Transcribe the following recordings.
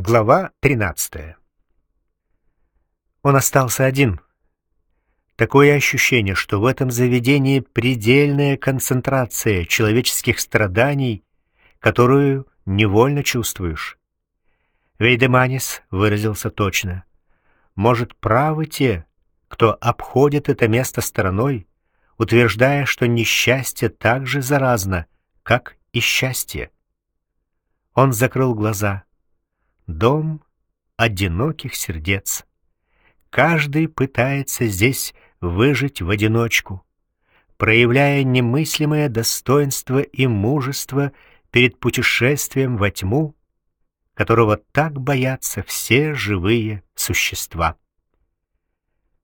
Глава 13. Он остался один. Такое ощущение, что в этом заведении предельная концентрация человеческих страданий, которую невольно чувствуешь. Вейдеманис выразился точно. Может, правы те, кто обходит это место стороной, утверждая, что несчастье так же заразно, как и счастье. Он закрыл глаза — дом одиноких сердец. Каждый пытается здесь выжить в одиночку, проявляя немыслимое достоинство и мужество перед путешествием во тьму, которого так боятся все живые существа.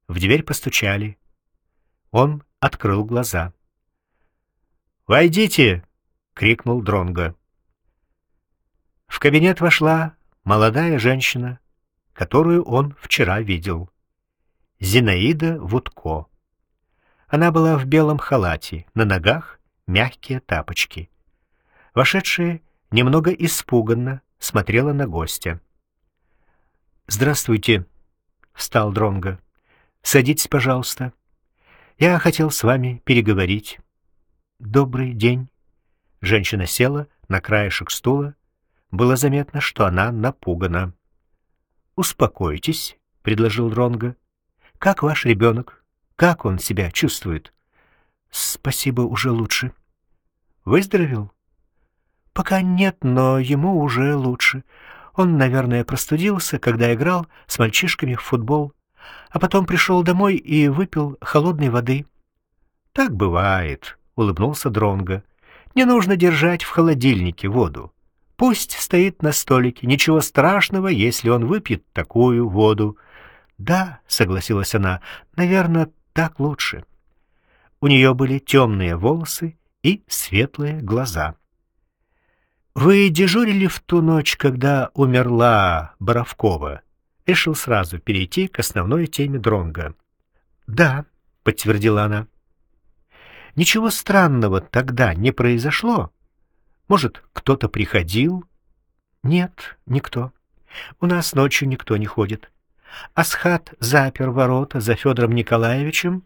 В дверь постучали. Он открыл глаза. «Войдите!» — крикнул Дронго. В кабинет вошла молодая женщина, которую он вчера видел. Зинаида Вудко. Она была в белом халате, на ногах мягкие тапочки. Вошедшая немного испуганно смотрела на гостя. «Здравствуйте», — встал Дронго. «Садитесь, пожалуйста. Я хотел с вами переговорить». «Добрый день». Женщина села на краешек стула, было заметно, что она напугана. «Успокойтесь», — предложил Дронго. «Как ваш ребенок? Как он себя чувствует?» «Спасибо, уже лучше». «Выздоровел?» «Пока нет, но ему уже лучше. Он, наверное, простудился, когда играл с мальчишками в футбол, а потом пришел домой и выпил холодной воды». «Так бывает», — улыбнулся Дронго. «Не нужно держать в холодильнике воду. Пусть стоит на столике, ничего страшного, если он выпьет такую воду. Да, согласилась она, наверное, так лучше. У нее были темные волосы и светлые глаза. Вы дежурили в ту ночь, когда умерла Боровкова? Решил сразу перейти к основной теме Дронга. Да, подтвердила она. Ничего странного тогда не произошло. Может, кто-то приходил? Нет, никто. У нас ночью никто не ходит. Асхат запер ворота за Федором Николаевичем,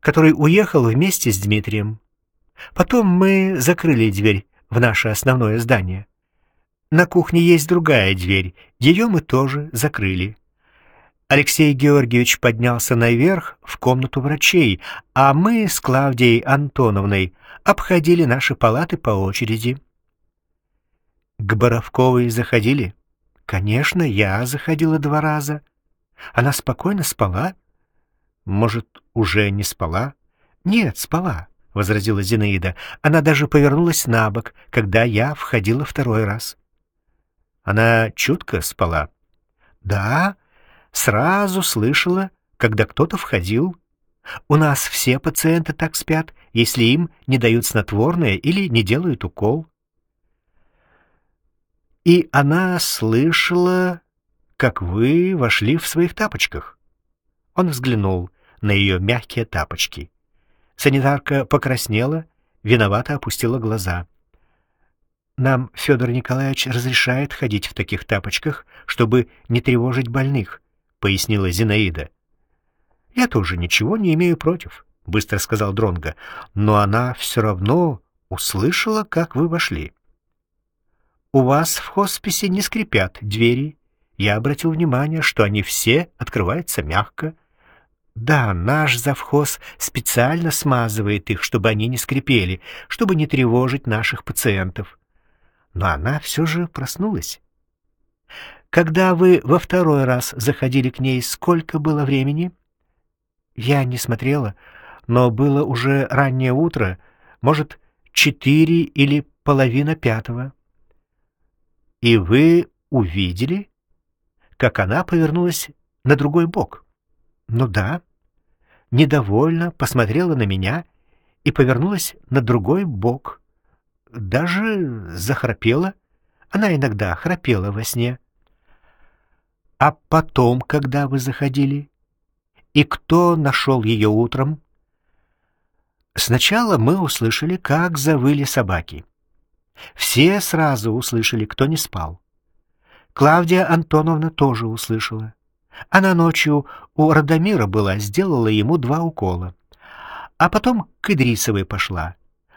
который уехал вместе с Дмитрием. Потом мы закрыли дверь в наше основное здание. На кухне есть другая дверь, ее мы тоже закрыли. Алексей Георгиевич поднялся наверх в комнату врачей, а мы с Клавдией Антоновной обходили наши палаты по очереди. К Боровковой заходили? Конечно, я заходила два раза. Она спокойно спала. Может, уже не спала? Нет, спала, — возразила Зинаида. Она даже повернулась на бок, когда я входила второй раз. Она чутко спала? Да, сразу слышала, когда кто-то входил. У нас все пациенты так спят, если им не дают снотворное или не делают укол. И она слышала, как вы вошли в своих тапочках. Он взглянул на ее мягкие тапочки. Санитарка покраснела, виновато опустила глаза. Нам Федор Николаевич разрешает ходить в таких тапочках, чтобы не тревожить больных пояснила Зинаида. Я тоже ничего не имею против, быстро сказал Дронга, но она все равно услышала, как вы вошли. У вас в хосписе не скрипят двери. Я обратил внимание, что они все открываются мягко. Да, наш завхоз специально смазывает их, чтобы они не скрипели, чтобы не тревожить наших пациентов. Но она все же проснулась. Когда вы во второй раз заходили к ней, сколько было времени? Я не смотрела, но было уже раннее утро, может, четыре или половина пятого. И вы увидели, как она повернулась на другой бок? Ну да. Недовольно посмотрела на меня и повернулась на другой бок. Даже захрапела. Она иногда храпела во сне. А потом, когда вы заходили? И кто нашел ее утром? Сначала мы услышали, как завыли собаки. Все сразу услышали, кто не спал. Клавдия Антоновна тоже услышала. Она ночью у Радомира была, сделала ему два укола. А потом к Идрисовой пошла.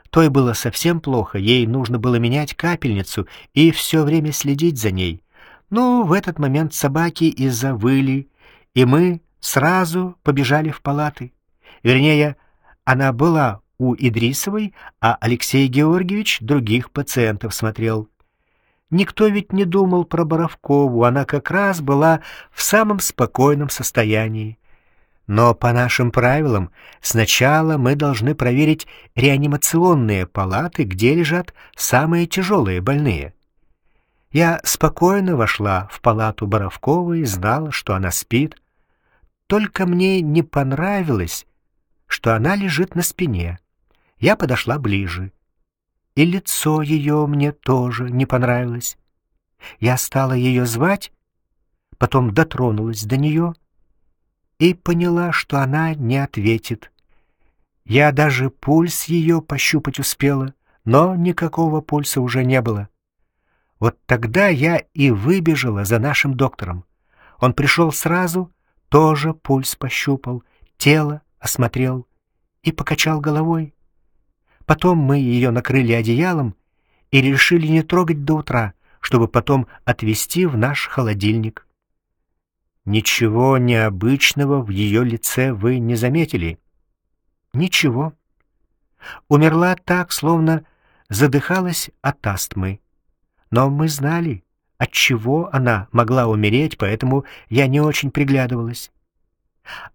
Той было совсем плохо, ей нужно было менять капельницу и все время следить за ней. Ну, в этот момент собаки и завыли, и мы сразу побежали в палаты. Вернее, она была у Идрисовой, а Алексей Георгиевич других пациентов смотрел. Никто ведь не думал про Боровкову, она как раз была в самом спокойном состоянии. Но по нашим правилам сначала мы должны проверить реанимационные палаты, где лежат самые тяжелые больные. Я спокойно вошла в палату Боровковой знала, что она спит. Только мне не понравилось, что она лежит на спине. Я подошла ближе и лицо ее мне тоже не понравилось. Я стала ее звать, потом дотронулась до нее и поняла, что она не ответит. Я даже пульс ее пощупать успела, но никакого пульса уже не было. Вот тогда я и выбежала за нашим доктором. Он пришел сразу, тоже пульс пощупал, тело осмотрел и покачал головой. Потом мы ее накрыли одеялом и решили не трогать до утра, чтобы потом отвезти в наш холодильник. Ничего необычного в ее лице вы не заметили? Ничего. Умерла так, словно задыхалась от астмы. Но мы знали, от чего она могла умереть, поэтому я не очень приглядывалась.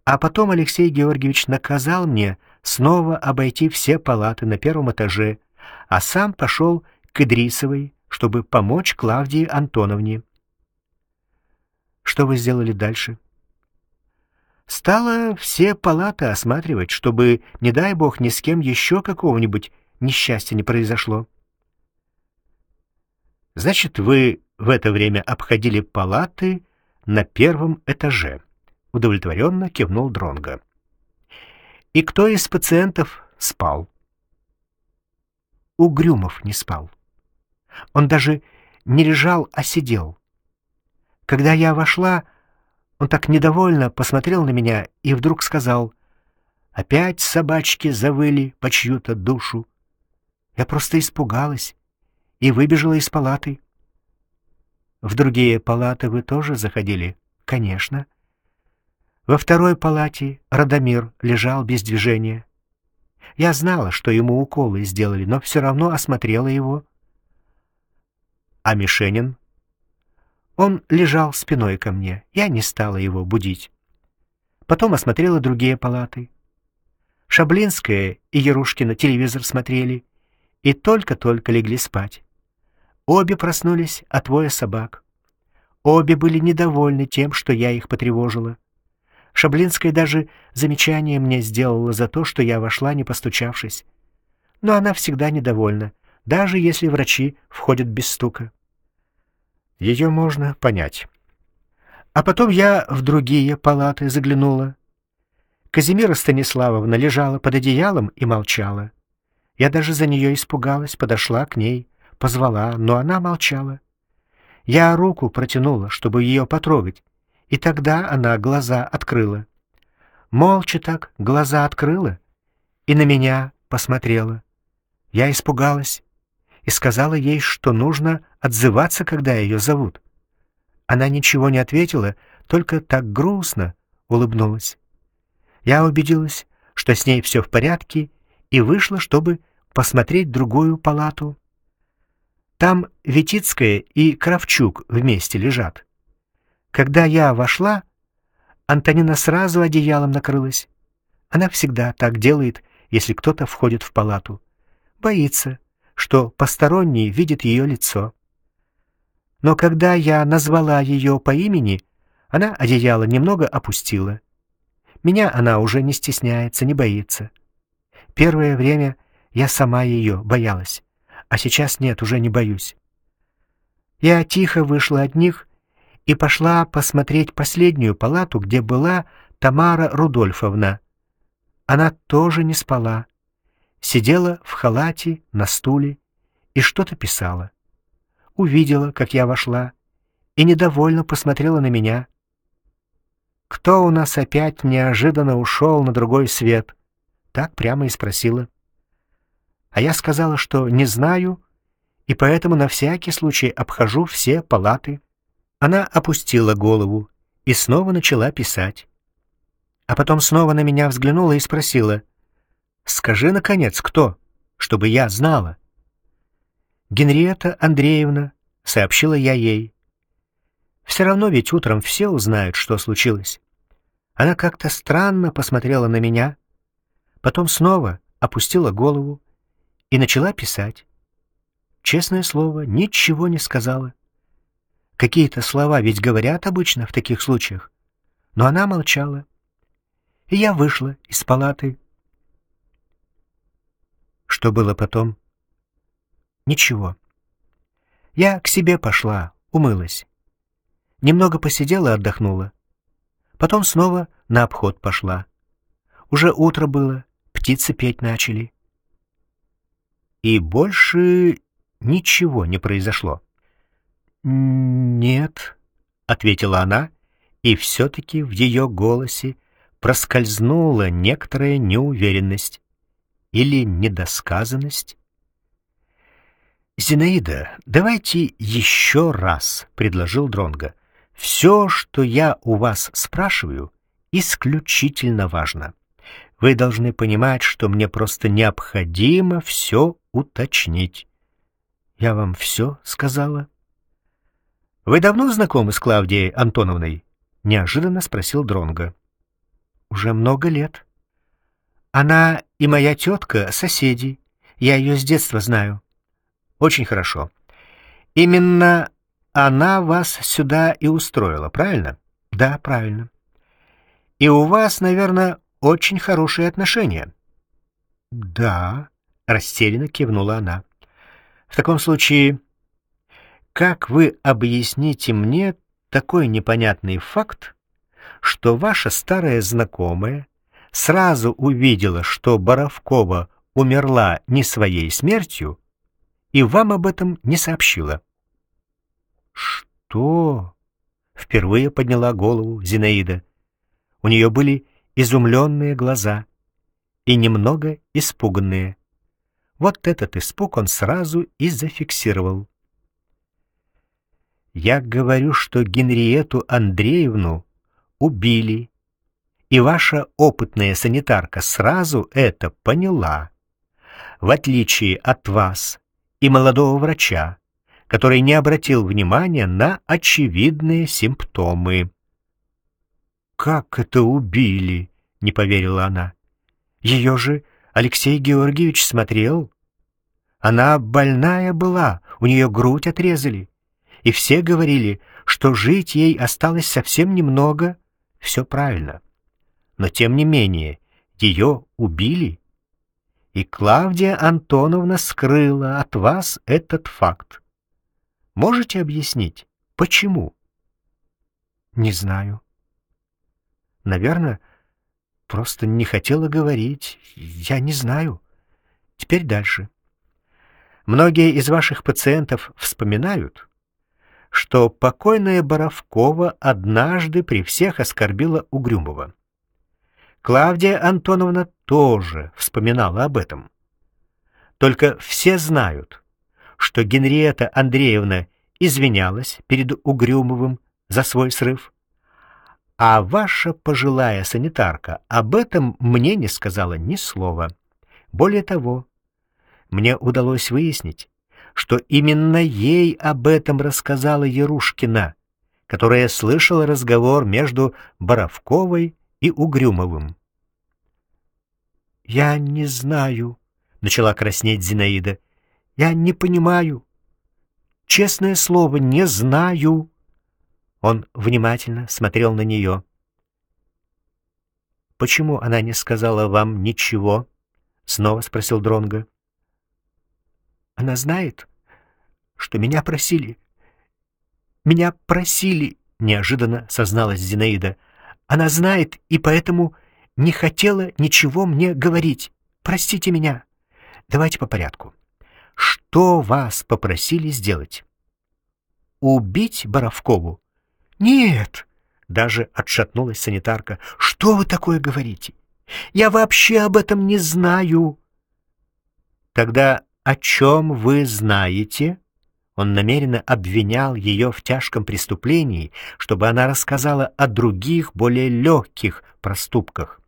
А потом Алексей Георгиевич наказал мне снова обойти все палаты на первом этаже, а сам пошел к Идрисовой, чтобы помочь Клавдии Антоновне. Что вы сделали дальше? Стала все палаты осматривать, чтобы, не дай бог, ни с кем еще какого-нибудь несчастья не произошло. Значит, вы в это время обходили палаты на первом этаже. Удовлетворенно кивнул Дронга. И кто из пациентов спал? Угрюмов не спал. Он даже не лежал, а сидел. Когда я вошла, он так недовольно посмотрел на меня и вдруг сказал, «Опять собачки завыли по чью-то душу». Я просто испугалась и выбежала из палаты. В другие палаты вы тоже заходили? Конечно. Во второй палате Радомир лежал без движения. Я знала, что ему уколы сделали, но все равно осмотрела его. А Мишенин? Он лежал спиной ко мне. Я не стала его будить. Потом осмотрела другие палаты. Шаблинская и Ярушкина телевизор смотрели и только-только легли спать. Обе проснулись от воя собак. Обе были недовольны тем, что я их потревожила. Шаблинская даже замечание мне сделала за то, что я вошла, не постучавшись. Но она всегда недовольна, даже если врачи входят без стука. Ее можно понять. А потом я в другие палаты заглянула. Казимира Станиславовна лежала под одеялом и молчала. Я даже за нее испугалась, подошла к ней, позвала, но она молчала. Я руку протянула, чтобы ее потрогать, и тогда она глаза открыла. Молча так глаза открыла и на меня посмотрела. Я испугалась и сказала ей, что нужно отзываться, когда ее зовут. Она ничего не ответила, только так грустно улыбнулась. Я убедилась, что с ней все в порядке, и вышла, чтобы посмотреть другую палату. Там Витицкая и Кравчук вместе лежат. Когда я вошла, Антонина сразу одеялом накрылась. Она всегда так делает, если кто-то входит в палату. Боится, что посторонний видит ее лицо. Но когда я назвала ее по имени, она одеяло немного опустила. Меня она уже не стесняется, не боится. Первое время я сама ее боялась, а сейчас нет, уже не боюсь. Я тихо вышла от них и пошла посмотреть последнюю палату, где была Тамара Рудольфовна. Она тоже не спала. Сидела в халате на стуле и что-то писала. Увидела, как я вошла, и недовольно посмотрела на меня. «Кто у нас опять неожиданно ушел на другой свет?» Так прямо и спросила. А я сказала, что не знаю, и поэтому на всякий случай обхожу все палаты. Она опустила голову и снова начала писать. А потом снова на меня взглянула и спросила, «Скажи, наконец, кто, чтобы я знала?» «Генриетта Андреевна», — сообщила я ей. «Все равно ведь утром все узнают, что случилось». Она как-то странно посмотрела на меня, потом снова опустила голову и начала писать. Честное слово, ничего не сказала. Какие-то слова ведь говорят обычно в таких случаях. Но она молчала. И я вышла из палаты. Что было потом? Ничего. Я к себе пошла, умылась. Немного посидела, отдохнула. Потом снова на обход пошла. Уже утро было, птицы петь начали. И больше ничего не произошло. «Нет», — ответила она, и все-таки в ее голосе проскользнула некоторая неуверенность или недосказанность. «Зинаида, давайте еще раз», — предложил Дронга. «Все, что я у вас спрашиваю, исключительно важно. Вы должны понимать, что мне просто необходимо все уточнить». «Я вам все сказала?» «Вы давно знакомы с Клавдией Антоновной?» — неожиданно спросил Дронга. «Уже много лет. Она и моя тетка — соседи. Я ее с детства знаю». «Очень хорошо. Именно она вас сюда и устроила, правильно?» «Да, правильно. И у вас, наверное, очень хорошие отношения». «Да», — растерянно кивнула она. «В таком случае, как вы объясните мне такой непонятный факт, что ваша старая знакомая сразу увидела, что Боровкова умерла не своей смертью, и вам об этом не сообщила?» «Что?» — впервые подняла голову Зинаида. У нее были изумленные глаза и немного испуганные. Вот этот испуг он сразу и зафиксировал. «Я говорю, что Генриету Андреевну убили, и ваша опытная санитарка сразу это поняла, в отличие от вас и молодого врача, который не обратил внимания на очевидные симптомы. «Как это убили?» — не поверила она. «Ее же Алексей Георгиевич смотрел. Она больная была, у нее грудь отрезали. И все говорили, что жить ей осталось совсем немного. Все правильно. Но тем не менее, ее убили. И Клавдия Антоновна скрыла от вас этот факт. Можете объяснить, почему? Не знаю. Наверное, просто не хотела говорить. Я не знаю. Теперь дальше. Многие из ваших пациентов вспоминают, что покойная Боровкова однажды при всех оскорбила Угрюмова. Клавдия Антоновна тоже вспоминала об этом. Только все знают, что Генриетта Андреевна извинялась перед Угрюмовым за свой срыв, а ваша пожилая санитарка об этом мне не сказала ни слова. Более того, мне удалось выяснить, что именно ей об этом рассказала Ярушкина, которая слышала разговор между Боровковой и Угрюмовым. «Я не знаю», — начала краснеть Зинаида. «Я не понимаю. Честное слово, не знаю». Он внимательно смотрел на нее. «Почему она не сказала вам ничего?» — снова спросил Дронго. «Она знает, что меня просили. Меня просили!» — неожиданно созналась Зинаида. «Она знает и поэтому не хотела ничего мне говорить. Простите меня. Давайте по порядку. Что вас попросили сделать?» убить Боровкову? Нет, даже отшатнулась санитарка. Что вы такое говорите? Я вообще об этом не знаю. Тогда о чем вы знаете? Он намеренно обвинял ее в тяжком преступлении, чтобы она рассказала о других, более легких проступках.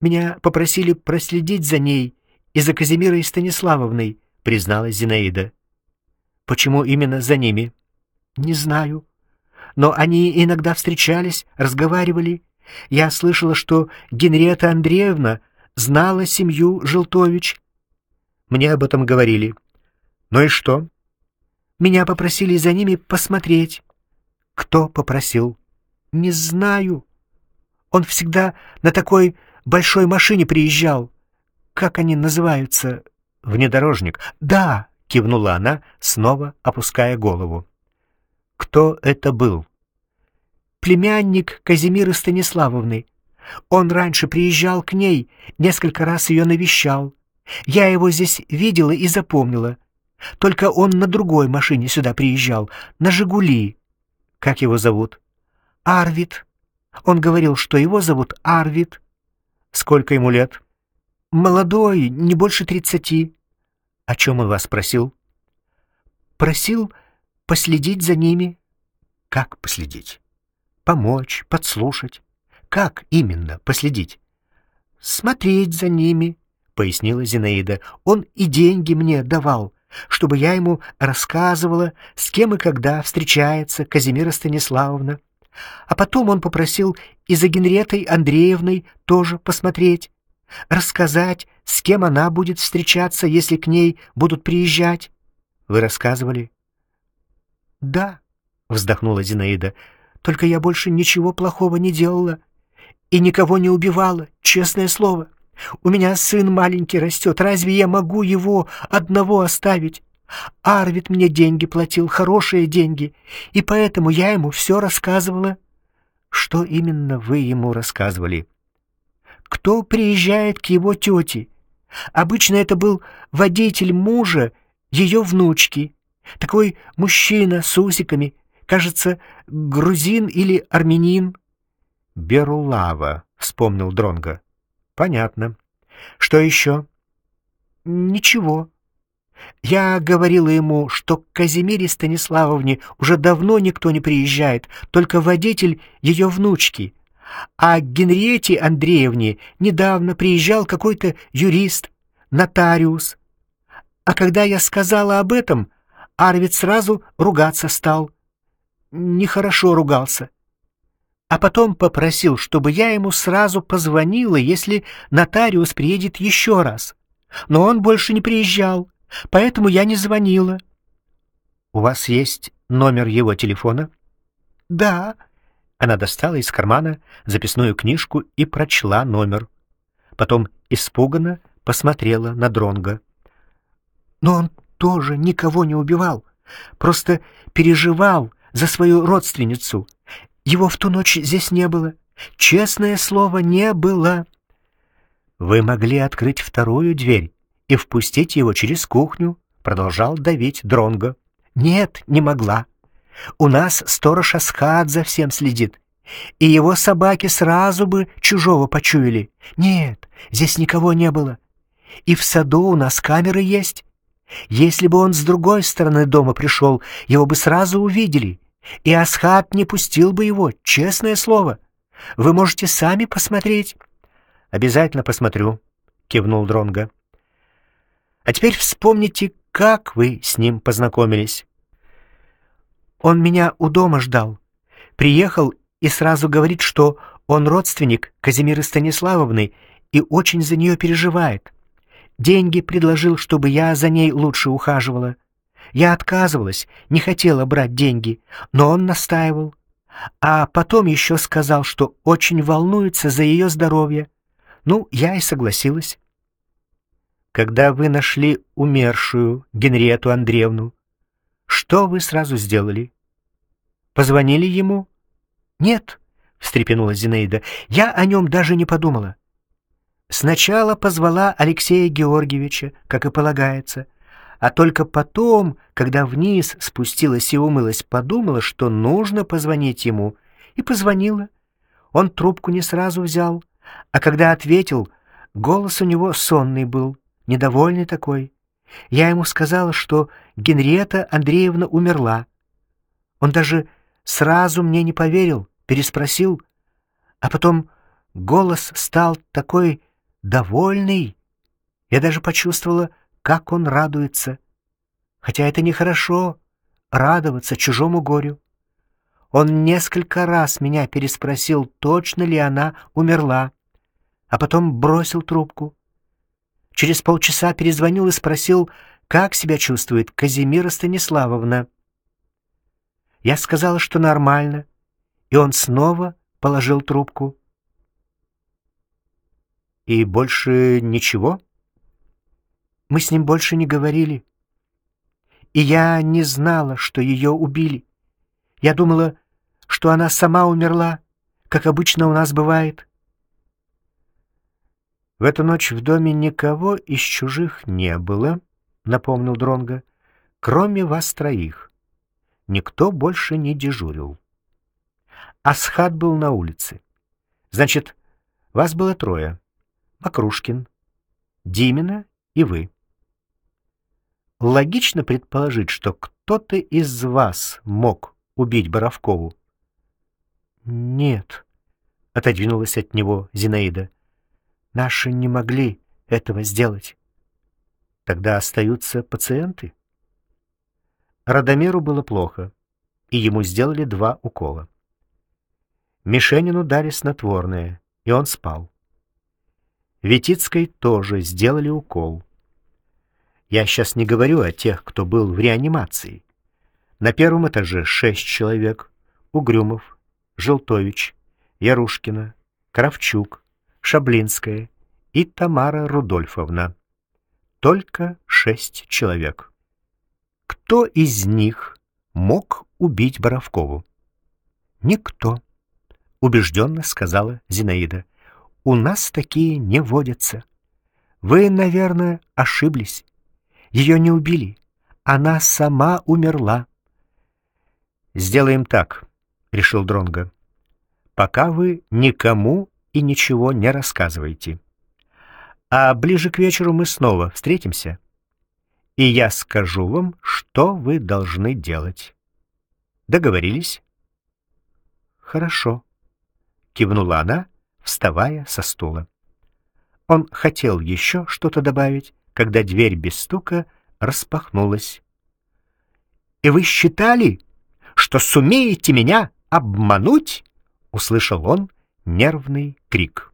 Меня попросили проследить за ней и за Казимирой Станиславовной, призналась Зинаида. Почему именно за ними? Не знаю. Но они иногда встречались, разговаривали. Я слышала, что Генриетта Андреевна знала семью Желтович. Мне об этом говорили. Ну и что? Меня попросили за ними посмотреть. Кто попросил? Не знаю. Он всегда на такой большой машине приезжал. Как они называются? Внедорожник. Да, кивнула она, снова опуская голову. Кто это был? Племянник Казимиры Станиславовны. Он раньше приезжал к ней, несколько раз ее навещал. Я его здесь видела и запомнила. Только он на другой машине сюда приезжал, на «Жигули». Как его зовут? Арвид. Он говорил, что его зовут Арвид. Сколько ему лет? Молодой, не больше тридцати. О чем он вас спросил? Просил последить за ними. Как последить? Помочь, подслушать. Как именно последить? Смотреть за ними, пояснила Зинаида. Он и деньги мне давал, чтобы я ему рассказывала, с кем и когда встречается Казимира Станиславовна. А потом он попросил и за Генретой Андреевной тоже посмотреть рассказать, с кем она будет встречаться, если к ней будут приезжать. Вы рассказывали? Да, вздохнула Зинаида. Только я больше ничего плохого не делала и никого не убивала, честное слово. У меня сын маленький растет, разве я могу его одного оставить? Арвид мне деньги платил, хорошие деньги, и поэтому я ему все рассказывала. Что именно вы ему рассказывали? кто приезжает к его тете. Обычно это был водитель мужа, ее внучки. Такой мужчина с усиками, кажется, грузин или армянин. Берулава, вспомнил Дронга. Понятно. Что еще? Ничего. Я говорила ему, что к Казимире Станиславовне уже давно никто не приезжает, только водитель ее внучки. А к Генриете Андреевне недавно приезжал какой-то юрист, нотариус. А когда я сказала об этом, Арвид сразу ругаться стал. Нехорошо ругался. А потом попросил, чтобы я ему сразу позвонила, если нотариус приедет еще раз. Но он больше не приезжал, поэтому я не звонила. У вас есть номер его телефона? Да, она достала из кармана записную книжку и прочла номер. Потом испуганно посмотрела на Дронга. Но он тоже никого не убивал, просто переживал за свою родственницу. Его в ту ночь здесь не было. Честное слово, не было. Вы могли открыть вторую дверь и впустить его через кухню, продолжал давить Дронга. Нет, не могла. У нас сторож Асхат за всем следит. И его собаки сразу бы чужого почуяли. Нет, здесь никого не было. И в саду у нас камеры есть. Если бы он с другой стороны дома пришел, его бы сразу увидели. И Асхат не пустил бы его, честное слово. Вы можете сами посмотреть. Обязательно посмотрю, кивнул Дронга. А теперь вспомните, как вы с ним познакомились. Он меня у дома ждал. Приехал и сразу говорит, что он родственник Казимиры Станиславовны и очень за нее переживает. Деньги предложил, чтобы я за ней лучше ухаживала. Я отказывалась, не хотела брать деньги, но он настаивал. А потом еще сказал, что очень волнуется за ее здоровье. Ну, я и согласилась. Когда вы нашли умершую Генриету Андреевну, что вы сразу сделали? Позвонили ему? Нет, встрепенулась Зинаида. Я о нем даже не подумала. Сначала позвала Алексея Георгиевича, как и полагается, а только потом, когда вниз спустилась и умылась, подумала, что нужно позвонить ему, и позвонила. Он трубку не сразу взял, а когда ответил, голос у него сонный был, недовольный такой. Я ему сказала, что Генриетта Андреевна умерла. Он даже сразу мне не поверил, переспросил, а потом голос стал такой довольный. Я даже почувствовала, как он радуется. Хотя это нехорошо — радоваться чужому горю. Он несколько раз меня переспросил, точно ли она умерла, а потом бросил трубку. Через полчаса перезвонил и спросил, как себя чувствует Казимира Станиславовна. Я сказала, что нормально, и он снова положил трубку. «И больше ничего?» Мы с ним больше не говорили. И я не знала, что ее убили. Я думала, что она сама умерла, как обычно у нас бывает. В эту ночь в доме никого из чужих не было, напомнил Дронга, кроме вас троих. Никто больше не дежурил. Асхат был на улице. Значит, вас было трое. Макрушкин, Димина и вы. Логично предположить, что кто-то из вас мог убить Боровкову. Нет, отодвинулась от него Зинаида. Наши не могли этого сделать. Тогда остаются пациенты. Радомиру было плохо, и ему сделали два укола. Мишенину дали снотворное, и он спал. Витицкой тоже сделали укол. Я сейчас не говорю о тех, кто был в реанимации. На первом этаже шесть человек. Угрюмов, Желтович, Ярушкина, Кравчук, Шаблинская и Тамара Рудольфовна. Только шесть человек. Кто из них мог убить Боровкову? Никто, убежденно сказала Зинаида. У нас такие не водятся. Вы, наверное, ошиблись. Ее не убили. Она сама умерла. Сделаем так, решил Дронга. Пока вы никому и ничего не рассказываете. А ближе к вечеру мы снова встретимся, и я скажу вам, что вы должны делать. Договорились? Хорошо, кивнула она, вставая со стула. Он хотел еще что-то добавить, когда дверь без стука распахнулась. «И вы считали, что сумеете меня обмануть?» — услышал он нервный крик.